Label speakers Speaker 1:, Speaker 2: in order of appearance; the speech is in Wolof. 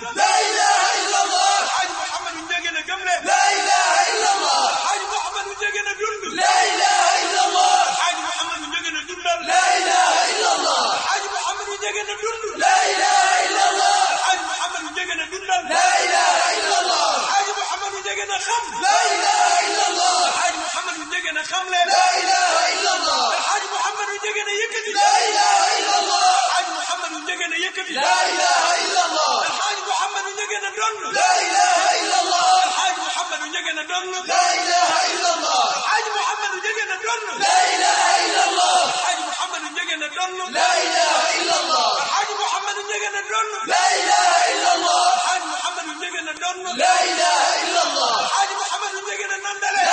Speaker 1: la ilaha illa allah xaaj muhammadu
Speaker 2: njege na gëm leen la ilaha illa allah
Speaker 1: xaaj muhammadu njege
Speaker 2: na dund la ilaha illa allah xaaj muhammadu njege na dundal la ilaha illa allah xaaj muhammadu
Speaker 1: njege na dund la ilaha illa allah xaaj muhammadu njege na dundal la ilaha illa allah xaaj muhammadu njege na xam la ilaha illa allah xaaj muhammadu njege na xam leen la ilaha illa allah xaaj muhammadu njege na yëkkati la ilaha illa allah xaaj muhammadu njege na yëkkati la ilaha doon na. la ilaha illallah. alxaaji Muhammadu njëge na doon na. la ilaha illallah. alxaaji Muhammadu njëge na doon na. la ilaha illallah. alxaaji Muhammadu njëge na doon na. la ilaha illallah. alxaaji Muhammadu njëge na doon na. la ilaha illallah. alxaaji Muhammadu njëge na doon na. la ilaha illallah. alxaaji Muhammadu njëge na nandale.